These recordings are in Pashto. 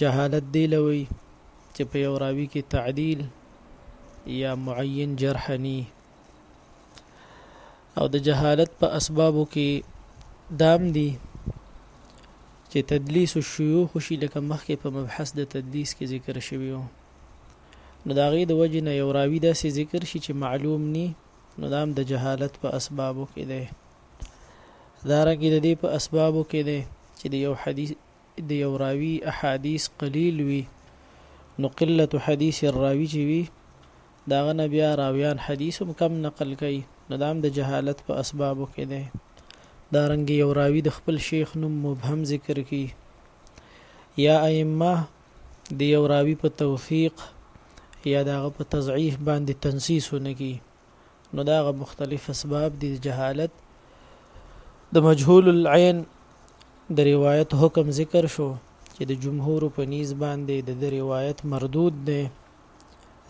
جهالت دې له وي چې په یو راوي کې تعدیل یا معین جرح ني او د جهالت په اسبابو کې دام دي چې تدلیس الشيوخ شي لکه مخکې په مبحث د تدلیس کې ذکر شوی و نو دا غي د وجه نه یو راوي داسې ذکر شي چې معلوم ني نو دام د جهالت په اسبابو کې دی دارنګه د دې په اسبابو کې دی چې د یو حدیث د یو راوي احادیث قلیل وي نو قلت حدیث الراوي چې وي د هغه نه بیا راویان حدیث هم کم نقل کوي نو دا هم د جهالت په اسبابو کې دی دا رنګ یو راوي د خپل شیخ نوم مبهم ذکر کی یا ائمه د یو راوي په توثیق یا دغه په تضعیف باندې تنسیس ونکي نو دا غ مختلف اسباب دي د جهالت د مجهول العين د روایت حکم ذکر شو چې د جمهور په نیز باندې د روایت مردود دی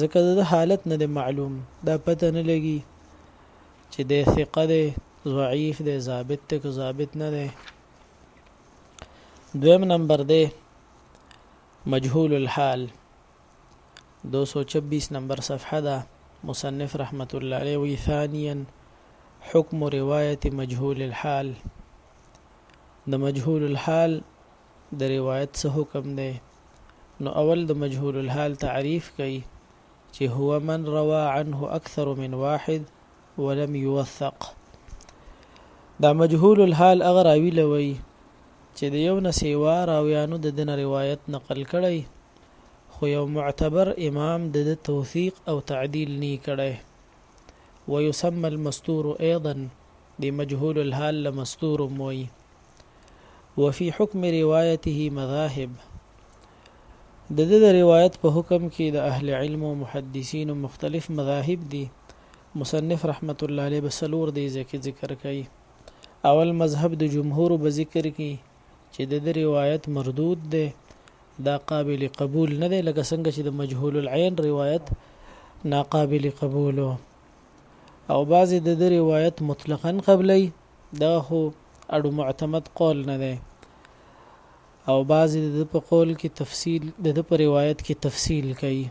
ځکه د حالت نه معلوم دا پته نه لګي چې د ثقه دی ضعیف دی ضابط ته که ضابط نه دی دویم نمبر دی مجهول الحال دو سو چبیس نمبر صفحه ده مصنف رحمت الله علیه وی ثانیا حکم روایت مجهول الحال د مجهول الحال د روایت څه حکم دی نو اول د مجهول الحال تعریف کئ چې هو من روا عنه اکثر من واحد ولم يوثق دا مجهول الحال اگر اوی لوي چې د یو نه سیوا راویانو د دنه روایت نقل کړي خو یو معتبر امام د ده توثیق او تعدیل نی کړی. ویسمی المستور ایضا دی مجهول الحال له مستور هم وایي. وفی حکم روایته مذاهب د ده د روایت په حکم کې د اهل علم او محدثینو مختلف مذاهب دي. مصنف رحمت الله علیه به څلور دې ځکه ذکر کوي. اول مذهب د جمهور به ذکر کی. چې د ده روایت مردود دی دا قابل قبول نه دی لکه څنګه چې د مجهول العين روایت ناقابل قبول او بعضې د ده روایت مطلقا قبلی دا خو اړو معتمد قول نه دی او بعضې د ده په قول کې تفصیل د ده په روایت کې تفصیل کوي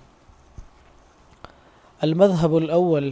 المذهب الاول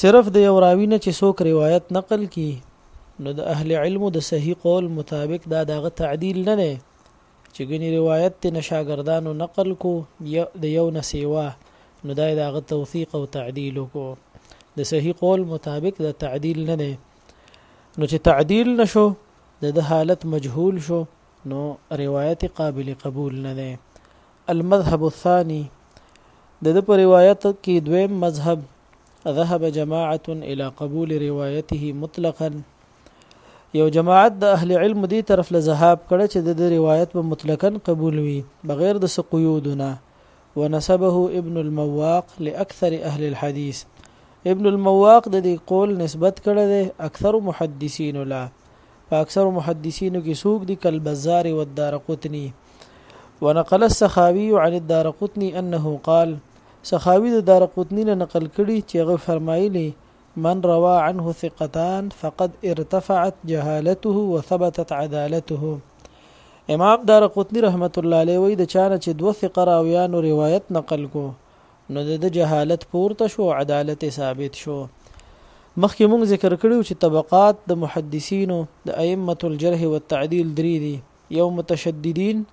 صرف د یو راوی نه چې څوک روایت نقل کی نو د اهل علم د صحیح قول مطابق دا داغه تعدیل نه نه چې ګنی روایت ته نشاګردانو نقل کو د یو نه سیوا نو دا داغه توثیق او تعدیل کو د صحیح قول مطابق دا تعدیل نه نه نو چې تعدیل نشو د حالت مجهول شو نو روایت قابل قبول نه ده المذهب الثاني، د ده په روايت کي دويم مذهب، ذهب جماعة الى قبول روايته مطلقا، يو جماعت د اهل علمو دې طرف له ذهاب کړی چي د ده روايت به مطلقاً قبول وي بغير د څه قيودو نه، ونسبه ابن المواق لاکثر اهل الحديث، ابن المواق د دې قول نسبت کړی دی اکثرو محدثينو له، په اکثرو محدثينو کي څوک دي؟ کالبزار والدارقطني. ونقل السخاوي عن الدار قطني انه قال سخاوي د دار قطني نه نقل کړي چې هغه فرمایلی من روا عنه ثقتان فقد ارتفعت جهالته وثبتت عدالته امام دار قطنی رحمت الله علیه وی د چانه چې دوه ثقه راویانو روایت نقل کو نو د جهالت پورته شو عدالت ثابت شو مخکې مونږ ذکر کړو چې طبقات د محدثینو د ائمه الجرح والتعدیل درې دي یو متشددین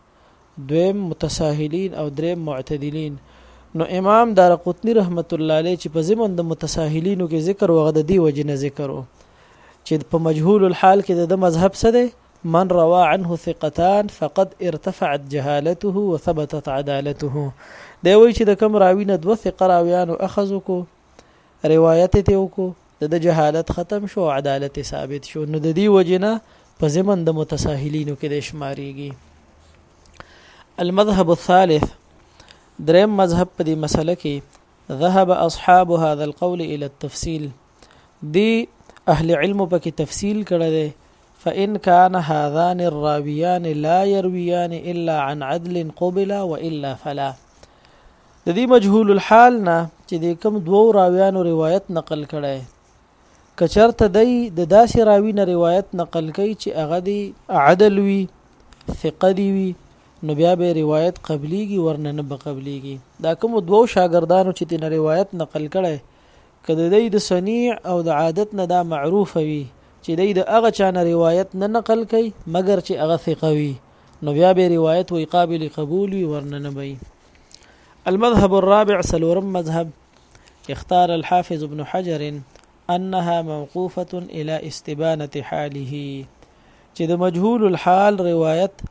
دویم متساهلین او دریم معتدلین نو امام دارقطنی رحمت الله علیه چې په زمن د متساهلینو کې ذکر وغه د دی وجنه ذکر وو چې په مجهول الحال کې د مذهب څه دی من روى عنه ثقتان فقد ارتفعت جهالته وثبتت عدالته دی وی چې د کم راوی نه دوه ثقه راویانو اخذ کو روایت ته وکړو د جهالت ختم شو عدالت ثابت شو نو د دې وجنه په زمن د متساهلینو کې د شماريږي المذهب الثالث دریم مذهب په دې مسله کې ذهب اصحاب هذا القول الى التفصيل دی اهل علم پکې تفصيل کړی دی فإن كان هذان الراويان لا يرويان إلا عن عدل قبل وإلا فلا د دې مجهول الحال نه چې د کم دوو راویانو روایت نقل کړي کچرته دی د داسې راوی نه روایت نقل کوي چې هغه دی عدل وي ثقه دی وي نو بیا به روایت قبليږي ورنه نه به قبليږي دا کوم دوو شاګردانو چې تن روایت نقل کړي کله دی د صنيع او د عادت نه دا معروف وي چې دی د هغه چا نه روایت نه نقل کوي مګر چې هغه ثقه وي نو بیا به روایت وي قابل قبول وي ورنه نه وي المذهب الرابع سلورم مذهب اختار الحافظ ابن حجر انها موقوفه الى استبانه حاله چې د مجهول الحال روایت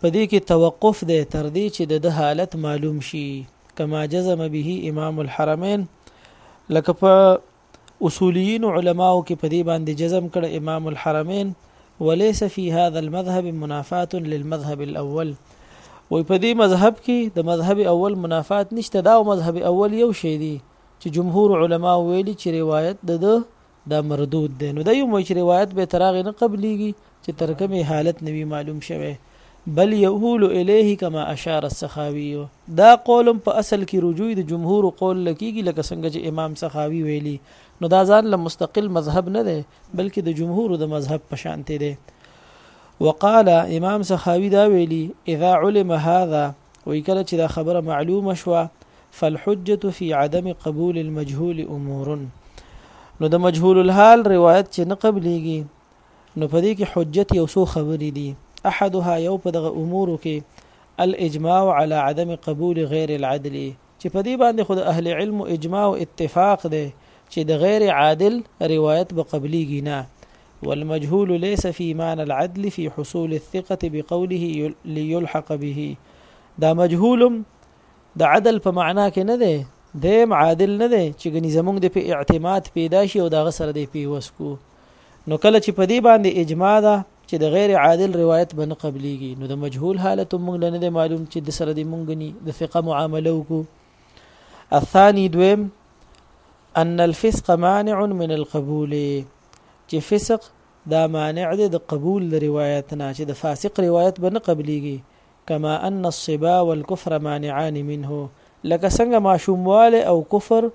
په دې کې توقف دی تر دې چې د حالت معلوم شي کما جزم به امام الحرمین لکه په اصوليين علماو کې په دې باندې جزم کړ امام الحرمين وليس في هذا المذهب منافات للمذهب الاول وي په دې مذهب کې د مذهب اول منافات نشته دا او مذهب اول یو شی دی چې جمهور علما ویلي چې روایت د د دا مردود دی نو دا یو مې چې روایت به تراغ نه قبليږي چې تر کومې حالت نه وي معلوم شوی، بل يؤول اليه کما اشار السخاوي، دا قول هم په اصل کې رجوع د جمهور قول له کېږي لکه څنګه چې امام سخاوي ويلي، نو دا ځان له مستقل مذهب نه دی بلکې د جمهور د مذهب په شانتې دی. وقال امام سخاوي دا ويلي، اذا علم هذا، وي کله چې دا خبره معلومه شوه، فالحجة في عدم قبول المجهول امور، نو د مجهول الحال روایت چې نه قبلېږي نو په دې کې حجت یو څو خبرې دي، احدها یو په دغه امورو کې الاجماع علی عدم قبول غیر العدل چې په دې باندې خو د اهل علمو اجماع او اتفاق دی چې د غیر عادل روایت به قبلیږي نه والمجهول ليس في معنى العدل في حصول الثقة بقوله ليلحق به دا مجهولم د عدل په معنا کې نه دی دیم عادل نه دی چې غني زمونږ د په اعتماد پیدا شي او دا غسر دی پیوس کو نو کله چې په دې باندې اجماع ده چې د غیر عادل روایت به نه قبليږي نو د مجهول حالت مونږ نه دی معلوم چې د سره دی مونږ ني د ثقه معامله وکړو الثاني دویم ان الفسق مانع من القبول چې فسق دا مانع دی د قبول د روایت نه چې د فاسق روایت به نه قبليږي کما ان الصبا والکفر مانعان منه لکه څنګه ماشوموالی او کفر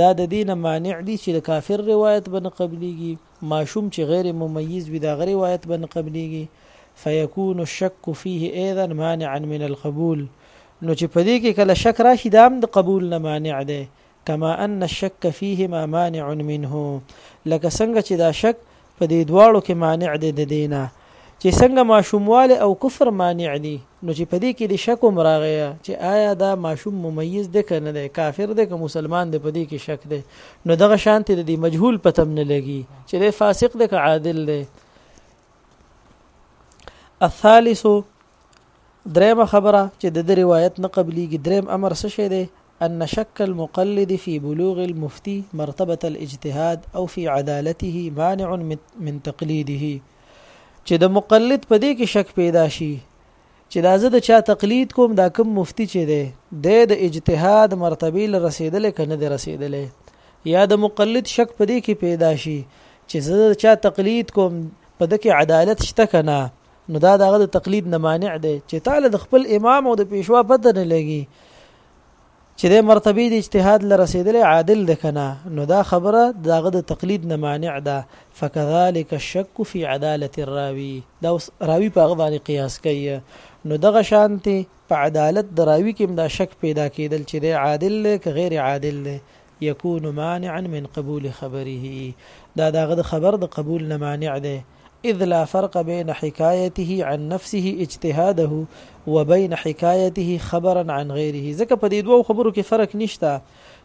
دا د دې نه مانع دي چې د کافر روایت به نه قبليږي ماشوم چې غیر ممیز وي د هغه روایت به نه قبليږي فیکون الشک فيه ايضا مانعا من القبول نو چې په دې کې کله شک راشي دا هم د قبول نه مانع دی کما ان الشک فیهما مانع منه لکه څنګه چې دا شک په دې دواړو کې مانع دی د دینه چې څنګه ماشومواله او کفر مانع دي نو چې په دې کې د شک هم راغی چې آیا دا ماشوم ممیز دی که نه دی کافر دی که مسلمان دی په دې کې شک دی نو دغه شانتې د دې مجهول پتم نه لګي چې دی فاسق دی که عادل دی الثالث دريمه خبره چې د ده روايت نه قبليږي دريم امر څه شی دی ان شک المقلد في بلوغ المفتي مرتبة الاجتهاد او في عدالته مانع من تقليده چې د مقلد په دې کې شک پیدا شي چې دا زه د چا تقلید کوم دا کوم مفتی چې دی د د اجتهاد مرتبه ل رسیدل کنه د رسیدل یا د مقلد شک په دې کې پیدا شي چې زه د چا تقلید کوم په دې کې عدالت شته کنه نو دا دغه د تقلید نه مانع دی چې تعالی د خپل امام او د پیشوا پته نه لګي چې د مرتبه د اجتهاد لره رسیدل عادل ده کنه نو دا خبره دغه د تقلید نه مانع ده فكذلك الشك في عداله الراوي دا راوي په غواني قیاس کوي نو دغه شانتي په عدالت د راوي کې دا شک پیدا کیدل چې د عادل له که غیر عادل له يكون مانعا من قبول خبره دا دغه د خبر د قبول نه مانع ده اذ لا فرق بين حکایته عن نفسه اجتهاده وبين حکایته خبرا عن غیره ځکه په دې دوو خبرو کې فرق نشته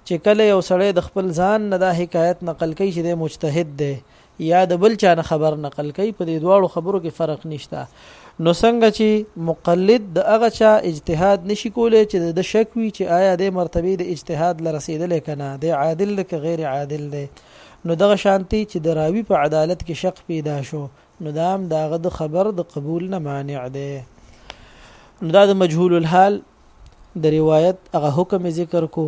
چې کله یو سړی د خپل ځان نه دا حکایت نقل کوي چې د مجتهد دی یا د بل چا نه خبر نقل کوي په دې دواړو خبرو کې فرق نشته نو څنګه چې مقلد د هغه چا اجتهاد نشي کولای چې د شک وي چې آیا د مرتبه د اجتهاد لرسیدل کنه د عادل که غیر عادل دی نو دغه شانتې چې د راوي په عدالت کې شک پیدا شو نو دا هم د هغه د خبر د قبول نه مانع دی نو دا د مجهول الحال د روایت هغه حکم ذکر کو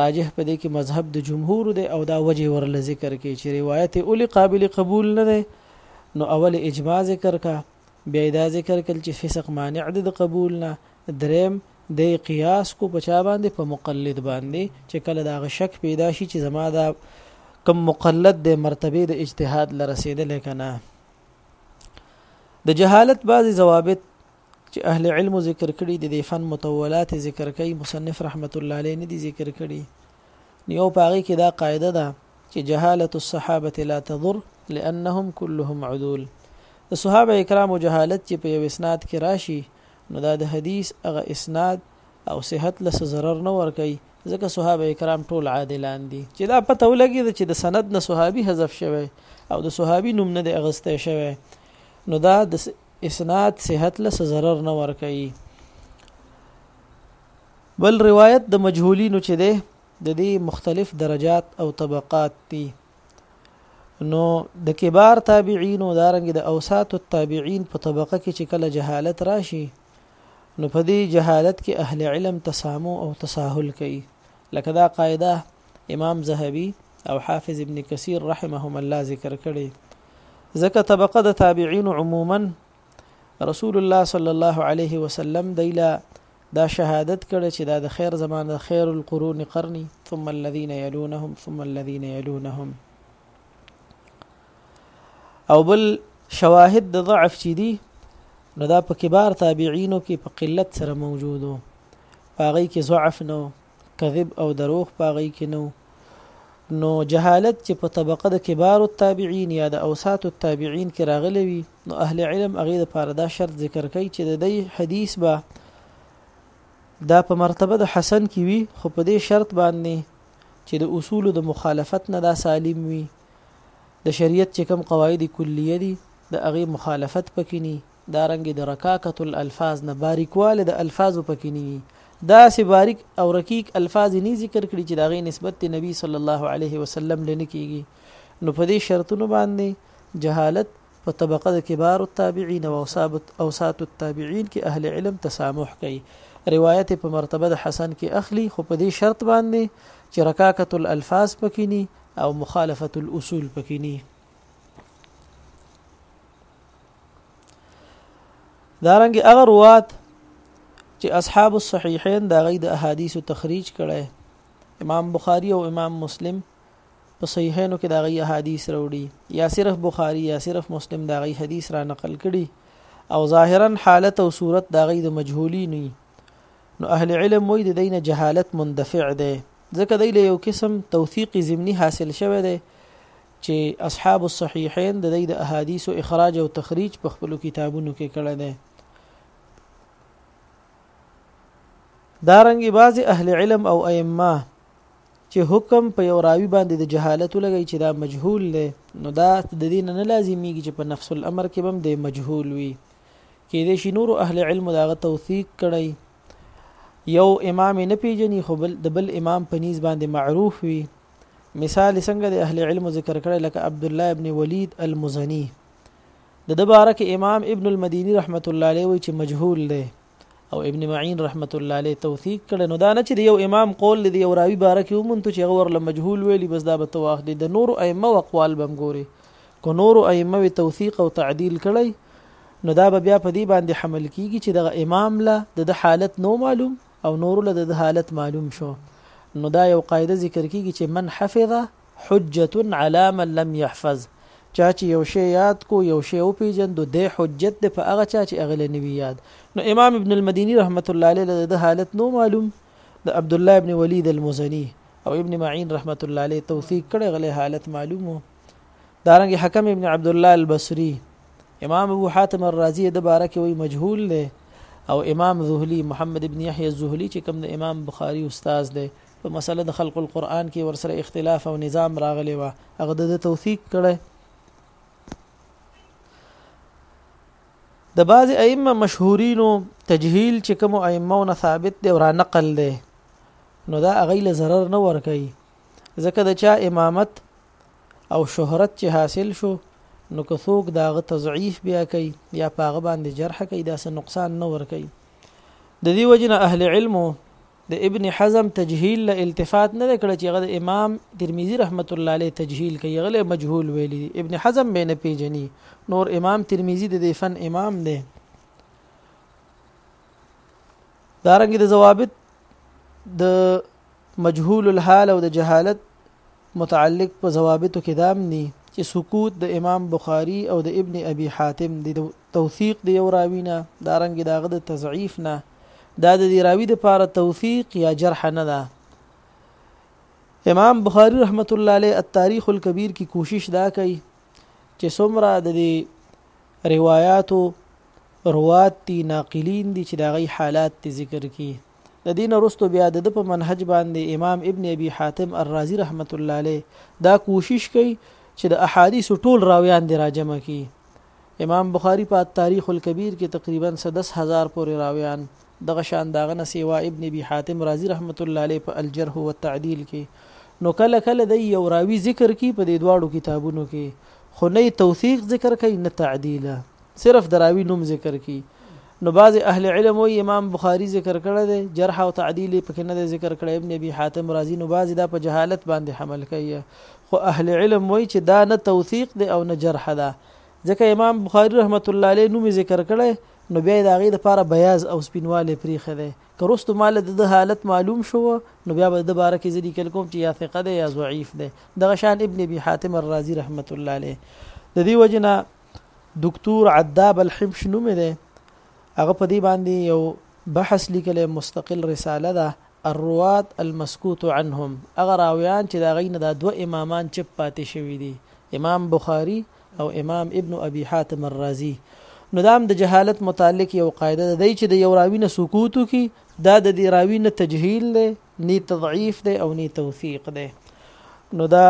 راجح په دې کې مذهب د جمهور دی او دا وجه ورله ذکر کې چې روایت اولی قابل قبول نه دی نو اول اجماع ذکر کا بیا دا ذکر کل چې فسق مانع دی د قبول نه دریم، دی قیاس کو په چا باندې په مقلد باندې چې کله دا شک پیدا شي چې زما دا کم مقلد د مرتبه د اجتهاد لرسیدل کنه د جهالت بعضی ضوابط چې اهل علم ذکر کړي د دې فن متولات ذکر کوي مصنف رحمت الله علیه نه دي ذکر کړي نیو پاغي کې دا قاعده ده چې جهالت الصحابه لا تضر لانهم كلهم عدول د صحابه کرامو جهالت چې په یو اسناد کې راشي نو دا د حديث هغه اسناد او صحت له څه ضرر نه ورکوي، ځکه صحابه کرام ټول عادلان دي. چې دا پته ولګېده چې د سند نه صحابي حذف شوی او د صحابي نوم نه دی اغستی شوی، نو دا د اسناد صحت له څه ضرر نه ورکوي. بل روايت د مجهولينو چې دی، د دې مختلف درجات او طبقات دي. نو د کبار تابعین او دارنګ د اوسات التابعین په طبقه کې چې کله جهالت راشي نو په دې جهالت کې اهل علم تسامو او تساهل کوي لکه دا قاعده امام زهبي او حافظ ابن کثیر رحمهم الله ذکر کړي ځکه طبقه د تابعین عموما رسول الله صلی الله علیه وسلم دیلا دا شهادت کړ چې دا د خیر زمانه خیر القرون قرنی ثم الذين يلونهم ثم الذين يلونهم او بل شواهد د ضعف چې دي نو دا په کبار تابعینو کې په قلت سره موجودو هغه کې ضعف نو کذب او دروغ په هغوی کې نه نو جهالت چې په طبقه د کبار التابعین یا د اوسات التابعین کې راغلی وي نو اهل علم هغې دپاره دا شرط ذکر کوي چې د دی حدیث به دا په مرتبه د حسن کې وي خو په دې شرط باندې چې د اصول د مخالفت نه دا سالم وي د شریعت چې کوم قواعد کلیه دي د هغې مخالفت پکې نه دارنګه د رکاکة الالفاظ نه باریکوالی د الفاظو پکې نه وي، داسې باریک او رکیک الفاظ یې نه ذکر کړي چې د هغې نسبت د نبي صلی الله علیه وسلم له نه کیږي، نو په دې شرطونو باندې جهالت په طبقه د کبار التابعین او اوساط التابعین کې اهل علم تسامح کوي، روایت یې په مرتبه د حسن کې اخلي خو په دې شرط باندې چې رکاکة الالفاظ پکې ني او مخالفة الاصول پکې ني. دارنګ هغه روات چې اصحاب الصحیحین دا غي د احادیث تخریج کړي امام بخاری او امام مسلم په صحیحینو کې دا غي احادیث راوړي یا صرف بخاری یا صرف مسلم دا غي حدیث را نقل کړي او ظاهرا حالت او صورت دا غي د مجهولی نه نو اهل علم وې د دینه جهالت مندفع ده ځکه دی له یو قسم توثیق ضمنی حاصل شوه ده چي اصحاب الصحيحين د دی د احاديثو اخراج او تخريج په خپلو کتابونو کې کړی دی دارنګ بعض اهل علم او ائمه چې حکم په یو راوی باندې د جهالت لګی چې دا مجهول دی نو دا د دین نه لازمیږي چې په نفس الامر کې بم د مجهول وي کې د شي نور اهل علم دا غ توثیق کړي یو امام نه پیژني خو بل د بل امام په نیز باندې معروف وي مثال یې څنګه د اهل علم ذکر کړی لکه عبد الله ابن ولید المزنی د د بارک امام ابن المديني رحمت الله عليه وی چې مجهول دی او ابن معين رحمت الله عليه توثيق کړي نو دا نه چې یو امام قول دی یو راوي بارک یو مونته چې غور له مجهول ویلی بس دا به تواخ دي د نور ائمه او اقوال بم ګوري کو نور ائمه وی توثيق او تعديل کړي نو دا به بیا په دې باندې حمل کیږي چې دغه امام له د حالت نو معلوم او نورو له دده حالت معلوم شو نو دا یو قاعده ذکر کیږي چې من حفظ حجة علی من لم یحفظ چا چې یو شی یاد کو یو شی وپیژندو دی حجت دی په هغه چا چې هغه له نه وي یاد نو امام ابن المدیني رحمة الله علیه له دده حالت نو معلوم د عبدالله ابن ولید المزني او ابن معین رحمة الله علیه توثیق کړی غلی حالت معلوم وو دارنګه حکم ابن عبدالله البصری امام ابو حاتم الرازی د باره کې وی مجهول دی او امام زهلی محمد ابن یحیی الزهلی چې کوم د امام بخاری استاد دی په مسله د خلق القرآن کې ورسره اختلاف او نظام راغلی و هغه د توثیق کړي د بعض ائمه مشهورینو تجهیل چې کوم ائمه نه ثابت دی او را نقل دی نو دا هغه له zarar نه ور کوي ځکه د چا امامت او شهرت چې حاصل شو نو که څوک د هغه تضعیف بیا کوي یا په هغه باندې جرح کوي دا څه نقصان نه ور کوي د دې وجه نه اهل علمو د ابن حزم تجهیل له التفات نه کړ چې هغه د امام ترمذی رحمت الله علیه تجهیل کوي غله مجهول ویلی ابن حزم به نه پیژني نور امام ترمذی د دې فن امام دی دارنګ د ضوابط د مجهول الحال او د جهالت متعلق په ضوابطو کې دام دي چې سکوت د امام بخاری او د ابن ابي حاتم د توثیق دی یو راوی نه دا رنګ داغه د تضعیف نه دا د راوی د پاره توثیق یا جرح نه ده امام بخاری رحمت الله علیه التاریخ الکبیر کی کوشش دا کوي چې څومره د روایاتو روات دي ناقلین دي چې دا غي حالات ذکر کی د دې نه وروسته بیا د ده په منهج باندې امام ابن ابي حاتم الرازي رحمت الله علیه دا کوشش کوي چې د احادیثو ټول راویان دې راجمع کړي امام بخاری په تاریخ الکبیر کې تقریبا 10000 پورې راویان دغه شان داغه نه سیوا ابن ابي حاتم رازي رحمت الله علیه په الجرح والتعديل کې نو کله کله د یو راوی ذکر کی په دې دواړو کتابونو کې خو نه توثیق ذکر کوي نه تعدیل صرف دراوی نوم ذکر کی نو بعضې اهل علم وایي امام بخاري ذکر کړی دی جرح او تعدیل یې پکې نه دی ذکر کړی ابن ابي حاتم راضي نو بعضې دا په جهالت باندې حمل کوي خو اهل علم وایي چې دا نه توثیق دی او نه جرح ده ځکه امام بخاری رحمت الله علیه نوم ذکر کړي نو بیا د هغې لپاره بیاض او سپینوالی پریښی دی که وروستو ما له د ده حالت معلوم شو نو بیا به د ده باره کې زه لیکل کوم چې یا ثقه دی یا ضعیف دی دغه شان ابن ابي حاتم الرازي رحمت الله علیه د دې وجې نه دکتور عداب الحمش نوم دی هغه په دې باندې یو بحث لیکل مستقل رساله ده الروات المسکوت عنهم اگر راویان چې دا غینه دا دوه امامان چپ پاتې شوی دي امام بخاری او امام ابن ابي حاتم الرازي نو دام د جهالت متعلق یو قاعده ده چې د یو راوی نه سکوتو کی دا د دې راوی نه تجهیل دی نه تضعیف دی او نه توثیق دی نو دا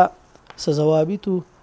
سزوابیتو